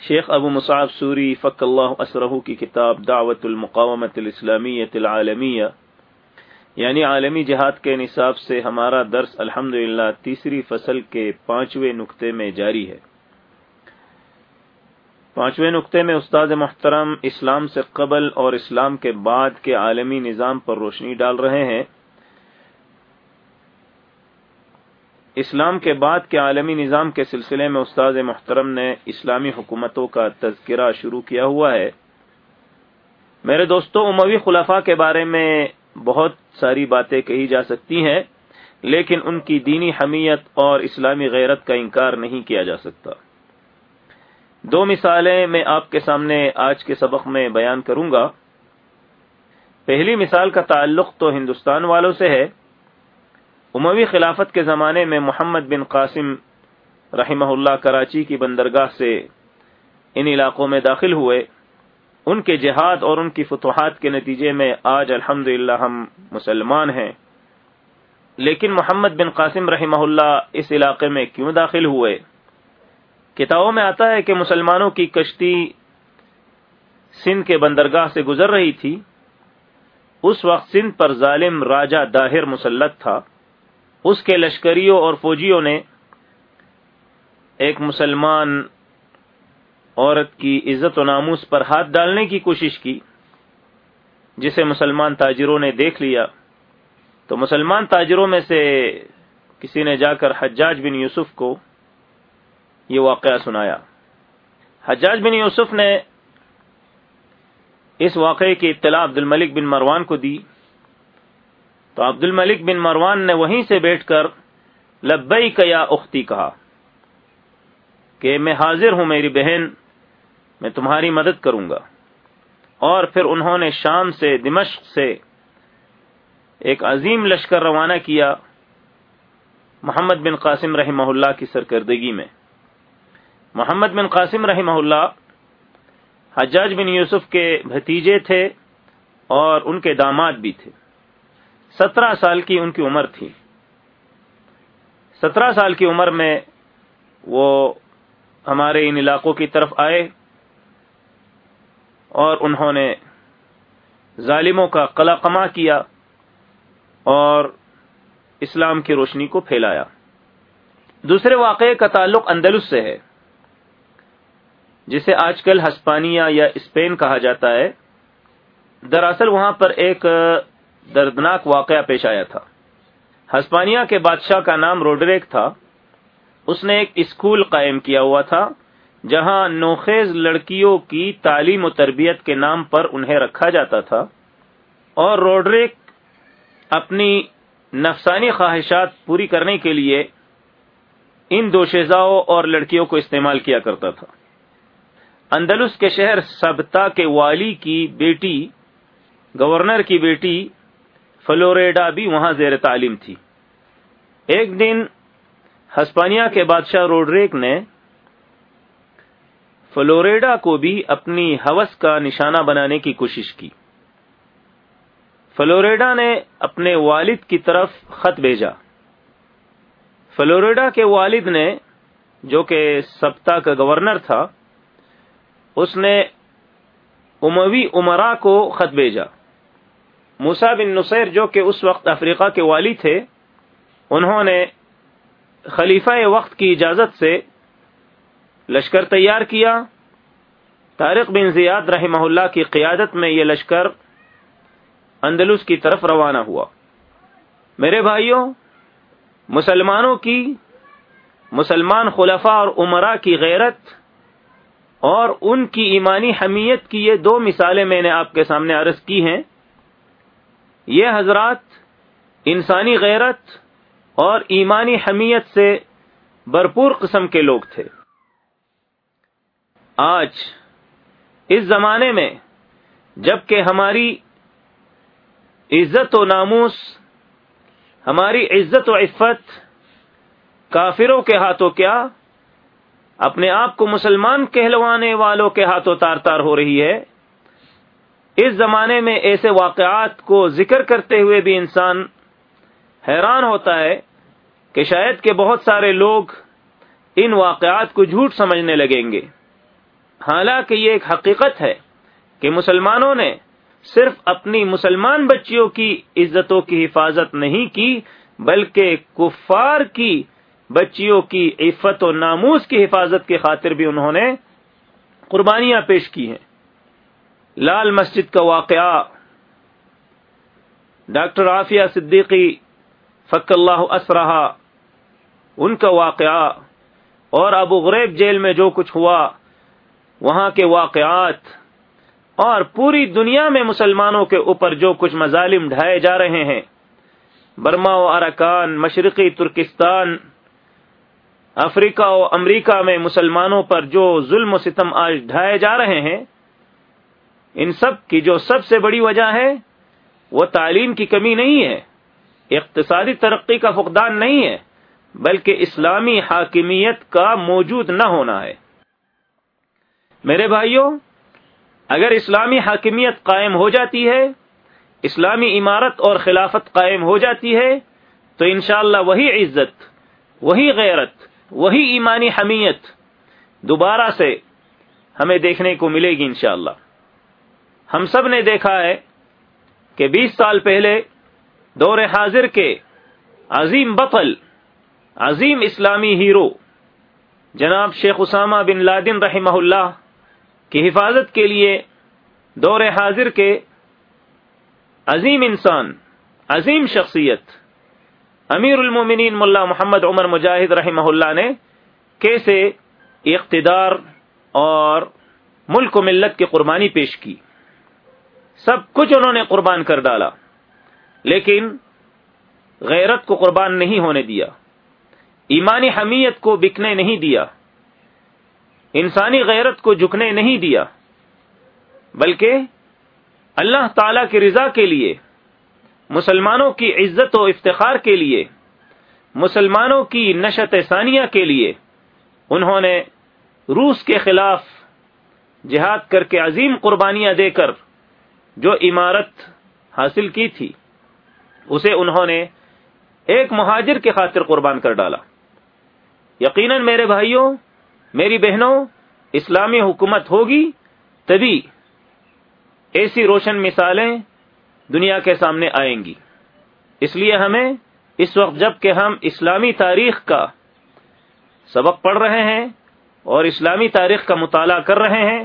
شیخ ابو Musab sorry فق اللہ اسرہ کی کتاب دعوت المقامت الاسلامیت العالمیہ یعنی عالمی جہاد کے نصاب سے ہمارا درس الحمد تیسری فصل کے پانچویں نقطے میں جاری ہے۔ پانچویں نقطے میں استاد محترم اسلام سے قبل اور اسلام کے بعد کے عالمی نظام پر روشنی ڈال رہے ہیں۔ اسلام کے بعد کے عالمی نظام کے سلسلے میں استاد محترم نے اسلامی حکومتوں کا تذکرہ شروع کیا ہوا ہے۔ میرے دوستوں اموی خلافہ کے بارے میں بہت ساری باتیں کہی جا سکتی ہیں، لیکن ان کی دینی حمیت اور اسلامی غیرت کا انکار نہیں کیا جا سکتا۔ دو مثالیں میں آپ کے سامنے آج کے سبق میں بیان کروں گا۔ پہلی مثال کا تعلق تو ہندوستان والوں سے ہے۔ اموی خلافت کے زمانے میں محمد بن قاسم رحمہ اللہ کراچی کی بندرگاہ سے ان علاقوں میں داخل ہوئے۔ ان کے جہاد اور ان کی فتوحات کے نتیجے میں آج الحمد ہم مسلمان ہیں۔ لیکن محمد بن قاسم رحمہ اللہ اس علاقے میں کیوں داخل ہوئے؟ کتابوں میں آتا ہے کہ مسلمانوں کی کشتی سندھ کے بندرگاہ سے گزر رہی تھی۔ اس وقت سندھ پر ظالم راجہ داہر مسلط تھا۔ اس کے لشکریوں اور فوجیوں نے ایک مسلمان عورت کی عزت و ناموس پر ہاتھ ڈالنے کی کوشش کی، جسے مسلمان تاجروں نے دیکھ لیا۔ تو مسلمان تاجروں میں سے کسی نے جا کر حجاج بن یوسف کو یہ واقعہ سنایا۔ حجاج بن یوسف نے اس واقعے کی اطلاع عبد الملک بن مروان کو دی۔ تو عبد الملک بن مروان نے وہیں سے بیٹھ کر لبئی یا اختی کہا کہ میں حاضر ہوں میری بہن، میں تمہاری مدد کروں گا۔ اور پھر انہوں نے شام سے دمشق سے ایک عظیم لشکر روانہ کیا محمد بن قاسم رحمہ اللہ کی سرکردگی میں۔ محمد بن قاسم رحمہ اللہ حجاج بن یوسف کے بھتیجے تھے اور ان کے داماد بھی تھے۔ سترہ سال کی ان کی عمر تھی۔ سترہ سال کی عمر میں وہ ہمارے ان علاقوں کی طرف آئے اور انہوں نے ظالموں کا قلع قما کیا اور اسلام کی روشنی کو پھیلایا۔ دوسرے واقعے کا تعلق اندلس سے ہے، جسے آج کل ہسپانیہ یا اسپین کہا جاتا ہے۔ دراصل وہاں پر ایک دردناک واقعہ پیش آیا تھا۔ ہسپانیہ کے بادشاہ کا نام روڈریک تھا۔ اس نے ایک اسکول قائم کیا ہوا تھا، جہاں نوخیز لڑکیوں کی تعلیم و تربیت کے نام پر انہیں رکھا جاتا تھا۔ اور روڈریک اپنی نفسانی خواہشات پوری کرنے کے لیے ان دوشیزاؤں اور لڑکیوں کو استعمال کیا کرتا تھا۔ اندلس کے شہر سبتا کے والی کی بیٹی، گورنر کی بیٹی فلوریڈا بھی وہاں زیر تعلیم تھی۔ ایک دن ہسپانیہ کے بادشاہ روڈریک نے فلوریڈا کو بھی اپنی حوث کا نشانہ بنانے کی کوشش کی۔ فلوریڈا نے اپنے والد کی طرف خط بھیجا۔ فلوریڈا کے والد نے، جو کہ سپتا کا گورنر تھا، اس نے اموی عمرا کو خط بھیجا۔ موسا بن نصیر جو کہ اس وقت افریقہ کے والی تھے، انہوں نے خلیفہ وقت کی اجازت سے لشکر تیار کیا۔ طارق بن زیاد رحمہ اللہ کی قیادت میں یہ لشکر اندلس کی طرف روانہ ہوا۔ میرے بھائیوں، مسلمانوں کی، مسلمان خلفاء اور عمرہ کی غیرت اور ان کی ایمانی حمیت کی یہ دو مثالیں میں نے آپ کے سامنے عرض کی ہیں۔ یہ حضرات انسانی غیرت اور ایمانی حمیت سے بھرپور قسم کے لوگ تھے۔ آج اس زمانے میں جبکہ ہماری عزت و ناموس، ہماری عزت و عفت کافروں کے ہاتھوں کیا، اپنے آپ کو مسلمان کہلوانے والوں کے ہاتھوں تار تار ہو رہی ہے اس زمانے میں ایسے واقعات کو ذکر کرتے ہوئے بھی انسان حیران ہوتا ہے کہ شاید کہ بہت سارے لوگ ان واقعات کو جھوٹ سمجھنے لگیں گے۔ حالانکہ یہ ایک حقیقت ہے کہ مسلمانوں نے صرف اپنی مسلمان بچیوں کی عزتوں کی حفاظت نہیں کی، بلکہ کفار کی بچیوں کی عفت و ناموس کی حفاظت کی خاطر بھی انہوں نے قربانیاں پیش کی ہیں۔ لال مسجد کا واقعہ۔ ڈاکٹر عافیہ صدیقی فق اللہ اسرہ ان کا واقعہ۔ اور ابو غریب جیل میں جو کچھ ہوا، وہاں کے واقعات۔ اور پوری دنیا میں مسلمانوں کے اوپر جو کچھ مظالم ڈھائے جا رہے ہیں۔ برما و ارکان مشرقی ترکستان، افریقہ و امریکہ میں مسلمانوں پر جو ظلم و ستم آج ڈھائے جا رہے ہیں ان سب کی جو سب سے بڑی وجہ ہے، وہ تعلیم کی کمی نہیں ہے، اقتصادی ترقی کا فقدان نہیں ہے، بلکہ اسلامی حاکمیت کا موجود نہ ہونا ہے۔ میرے بھائیوں، اگر اسلامی حاکمیت قائم ہو جاتی ہے، اسلامی عمارت اور خلافت قائم ہو جاتی ہے، تو انشاءاللہ وہی عزت، وہی غیرت، وہی ایمانی حمیت دوبارہ سے ہمیں دیکھنے کو ملے گی انشاءاللہ۔ ہم سب نے دیکھا ہے کہ بیس سال پہلے دور حاضر کے عظیم بطل عظیم اسلامی ہیرو جناب شیخ اسامہ بن لادن رحمہ اللہ کی حفاظت کے لیے دور حاضر کے عظیم انسان، عظیم شخصیت امیر المومنین ملا محمد عمر مجاہد رحمہ اللہ نے کیسے اقتدار اور ملک و ملت کی قربانی پیش کی۔ سب کچھ انہوں نے قربان کر ڈالا، لیکن غیرت کو قربان نہیں ہونے دیا، ایمانی حمیت کو بکنے نہیں دیا، انسانی غیرت کو جھکنے نہیں دیا، بلکہ اللہ تعالی کی رضا کے لیے، مسلمانوں کی عزت و افتخار کے لیے، مسلمانوں کی نشت ثانیہ کے لیے انہوں نے روس کے خلاف جہاد کر کے عظیم قربانیاں دے کر جو عمارت حاصل کی تھی، اسے انہوں نے ایک مہاجر کے خاطر قربان کر ڈالا۔ یقیناً میرے بھائیوں، میری بہنوں، اسلامی حکومت ہوگی تبھی ایسی روشن مثالیں دنیا کے سامنے آئیں گی۔ اس لیے ہمیں اس وقت جبکہ ہم اسلامی تاریخ کا سبق پڑھ رہے ہیں اور اسلامی تاریخ کا مطالعہ کر رہے ہیں،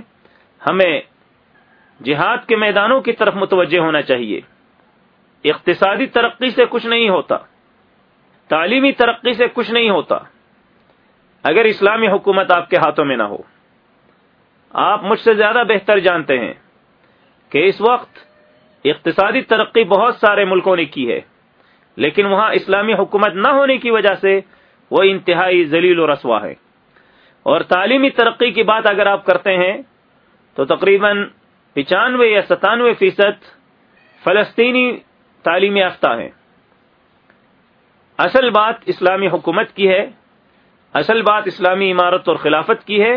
ہمیں جہاد کے میدانوں کی طرف متوجہ ہونا چاہیے۔ اقتصادی ترقی سے کچھ نہیں ہوتا۔ تعلیمی ترقی سے کچھ نہیں ہوتا۔ اگر اسلامی حکومت آپ کے ہاتھوں میں نہ ہو۔ آپ مجھ سے زیادہ بہتر جانتے ہیں کہ اس وقت اقتصادی ترقی بہت سارے ملکوں نے کی ہے، لیکن وہاں اسلامی حکومت نہ ہونے کی وجہ سے وہ انتہائی ذلیل و رسوا ہے۔ اور تعلیمی ترقی کی بات اگر آپ کرتے ہیں تو تقریباً پچانوے یا ستانوے فیصد فلسطینی تعلیم یافتہ ہیں۔ اصل بات اسلامی حکومت کی ہے۔ اصل بات اسلامی عمارت اور خلافت کی ہے۔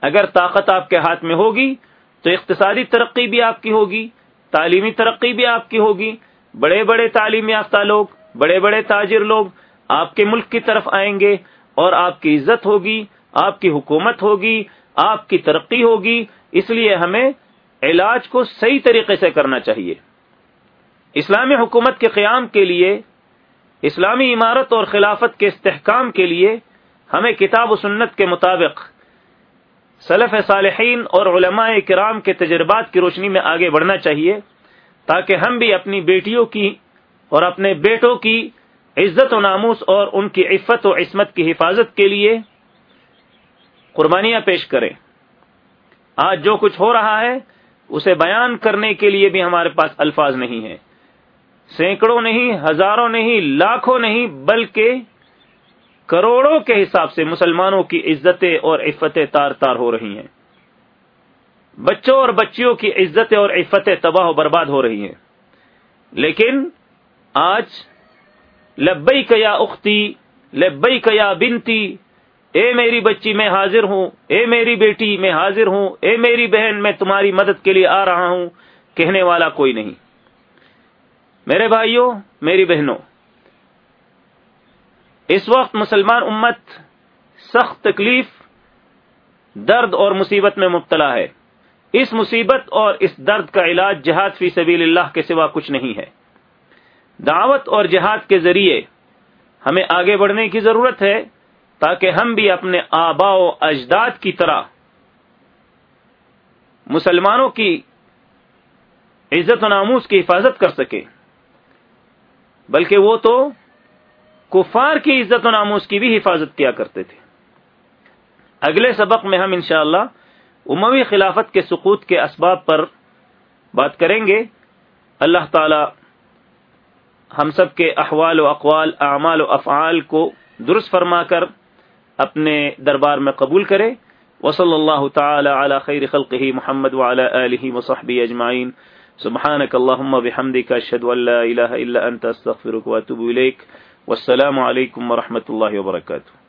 اگر طاقت آپ کے ہاتھ میں ہوگی تو اقتصادی ترقی بھی آپ کی ہوگی، تعلیمی ترقی بھی آپ کی ہوگی۔ بڑے بڑے تعلیم یافتہ لوگ، بڑے بڑے تاجر لوگ آپ کے ملک کی طرف آئیں گے اور آپ کی عزت ہوگی، آپ کی حکومت ہوگی، آپ کی ترقی ہوگی۔ اس لیے ہمیں علاج کو صحیح طریقے سے کرنا چاہیے۔ اسلامی حکومت کے قیام کے لیے، اسلامی عمارت اور خلافت کے استحکام کے لیے ہمیں کتاب و سنت کے مطابق سلف صالحین اور علماء کرام کے تجربات کی روشنی میں آگے بڑھنا چاہیے تاکہ ہم بھی اپنی بیٹیوں کی اور اپنے بیٹوں کی عزت و ناموس اور ان کی عفت و عصمت کی حفاظت کے لیے قربانیاں پیش کریں۔ آج جو کچھ ہو رہا ہے اسے بیان کرنے کے لیے بھی ہمارے پاس الفاظ نہیں ہیں۔ سینکڑوں نہیں، ہزاروں نہیں، لاکھوں نہیں، بلکہ کروڑوں کے حساب سے مسلمانوں کی عزتیں اور عفتیں تار تار ہو رہی ہیں۔ بچوں اور بچیوں کی عزت اور عفتیں تباہ و برباد ہو رہی ہیں۔ لیکن آج لبئی کیا اختی لبئی کیا بنتی اے میری بچی میں حاضر ہوں، اے میری بیٹی میں حاضر ہوں، اے میری بہن میں تمہاری مدد کے لیے آ رہا ہوں، کہنے والا کوئی نہیں۔ میرے بھائیوں، میری بہنوں، اس وقت مسلمان امت سخت تکلیف، درد اور مصیبت میں مبتلا ہے۔ اس مصیبت اور اس درد کا علاج جہاد فی سبیل اللہ کے سوا کچھ نہیں ہے۔ دعوت اور جہاد کے ذریعے ہمیں آگے بڑھنے کی ضرورت ہے۔ تاکہ ہم بھی اپنے آبا و اجداد کی طرح مسلمانوں کی عزت و ناموس کی حفاظت کر سکیں۔ بلکہ وہ تو کفار کی عزت و ناموس کی بھی حفاظت کیا کرتے تھے۔ اگلے سبق میں ہم انشاءاللہ اموی خلافت کے سقوط کے اسباب پر بات کریں گے۔ اللہ تعالی ہم سب کے احوال و اقوال، اعمال و افعال کو درست فرما کر اپنے دربار میں قبول کرے۔ وصلی اللہ تعالی علی خیر خلقہ محمد وعلی آلہ وصحبہ اجمعین۔ سبحانك اللهم بحمدك اشهد ان لا اله الا انت استغفرك واتوب اليك والسلام عليكم ورحمه الله وبركاته